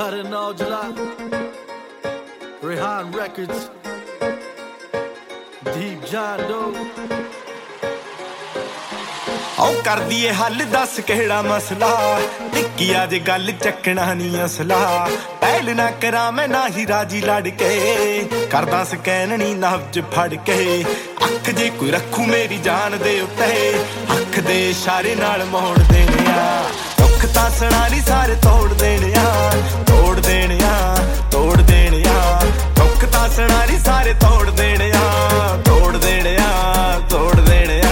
ਹਰ ਨੌਜਲਾ Rihan records ਦੀਪ ਜਾਨੋ ਔ ਕਰਦੀ ਏ ਹੱਲ, ਦੱਸ ਕਿਹੜਾ ਮਸਲਾ? ਟਿੱਕੀ ਅੱਜ ਗੱਲ, ਚੱਕਣਾ ਨਹੀਂ ਅਸਲਾ। ਪਹਿਲ ਨਾ ਕਰਾਂ, ਮੈਂ ਨਾ ਹੀ ਰਾਜੀ ਲੜ ਕੇ। ਕਰਦਾ ਸਕੈਨ ਨਹੀਂ ਨਬਜ ਫੜ ਕੇ। ਅੱਖ ਜੇ ਕੋਈ ਰੱਖੂ ਮੇਰੀ ਜਾਨ ਦੇ ਉੱਤੇ। ਅੱਖ ਦੇ ਇਸ਼ਾਰੇ ਨਾਲ ਮੋੜ ਦੇਣਿਆ। ਦੁੱਖ ਤਾਂ ਸਣਾ ਨਹੀਂ ਸਾਰੇ ਤੋੜ ਦੇਣਿਆ। ਤੋੜ ਦੇਣਿਆ ਤੋੜ ਦੇਣਿਆ। ਦੁੱਖ ਤਾਂ ਸਣਾ ਨਹੀਂ ਸਾਰੇ ਤੋੜ ਦੇਣਿਆ ਤੋੜ ਦੇਣਿਆ ਤੋੜ ਦੇਣਿਆ।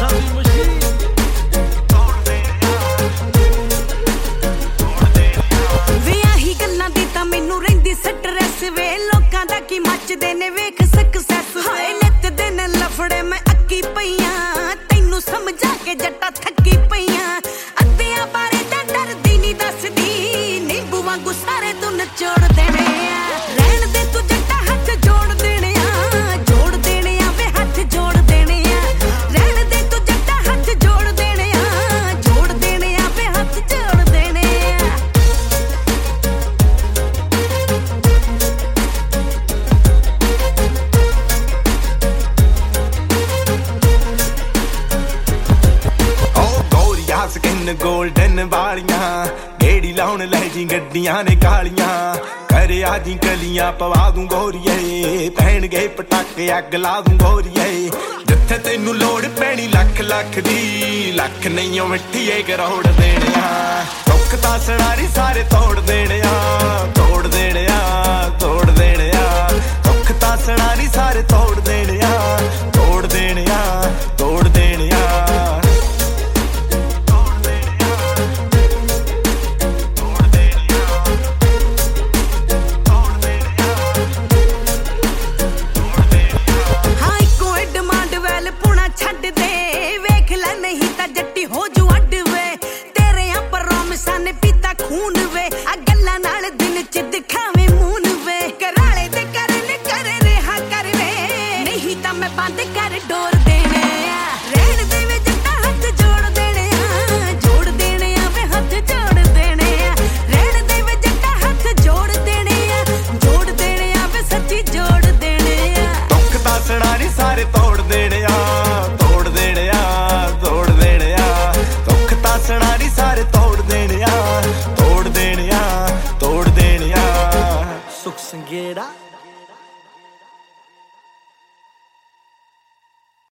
ਸਾਡੀ ਮਸ਼ੀਨ ਵੇ ਆਹੀ ਗੱਲਾਂ ਦੀ ਤਾਂ ਮੈਨੂੰ ਰਹਿੰਦੀ ਸਟ੍ਰੈਸ ਵੇ। ਲੋਕਾਂ ਦਾ ਕੀ ਮੱਚਦੇ ਨੇ ਵੇਖ ਕੇ ਜੱਟਾ ਥੱਕੀ ਪਈਆਂ। ਅੱਧਿਆਂ ਬਾਰੇ ਤਾਂ ਡਰਦੀ ਨਹੀਂ ਦੱਸਦੀ। ਨਿੰਬੂ ਵਾਂਗੂ ਸਾਰੇ ਤੂੰ ਨਚੋੜ ਦੇਣੇ ਗੋਰੀਆਂ 골ਡਨ ਵਾਲੀਆਂ। ਢੇੜੀ ਲਾਉਣ ਲੈ ਜੀ ਗੱਡੀਆਂ ਨੇ ਕਾਲੀਆਂ। ਕਰੇ ਆ ਜੀ ਗਲੀਆਂ ਪਵਾ ਦੂੰ ਗੋਰੀਏ। ਪਹਿਣਗੇ ਪਟਾਕੇ, ਅੱਗ ਲਾ ਦੂੰ ਗੋਰੀਏ। ਜਿੱਥੇ ਤੈਨੂੰ ਲੋੜ ਪੈਣੀ ਲੱਖ ਲੱਖ ਦੀ, ਲੱਖ ਨਹੀਂ ਓ ਮਿੱਠੀਏ ਕਰੋੜ ਦੇਣਿਆ। ਦੁੱਖ ਤਾਂ ਸਣਾਰੀ ਸਾਰੇ ਤੋੜ ਦੇਣਿਆ। ਛੱਡ ਦੇ ਵੇਖ ਲੈ ਨਹੀਂ ਤਾਂ ਜੱਟੀ ਹੋ ਜੂ ਅੱਡ ਵੇ ਤੇਰੇ ਆ ਪ੍ਰੋਮਿਸਾਂ ਨੇ ਪੀਤਾ ਖੂਨ ਵੇ। ਆ ਗੱਲਾਂ ਨਾਲ ਦਿਨ ਚ ਦਿਖਾਵੇਂ ਮੂਨ ਵੇ। ਕਰਾਲੇ ਦੇ ਕਰਨ ਕਰ ਰਿਹਾ ਕਰ ਵੇ। ਨਹੀਂ ਤਾਂ ਮੈਂ ਬੰਦ ਕਰ ਡੋਰ ਨੀ ਸਾਰੇ ਤੋੜ ਦੇਣਿਆ ਤੋੜ ਦੇਣਿਆ ਤੋੜ ਦੇਣਿਆ ਸੁਖ ਸੰਗੇੜਾ।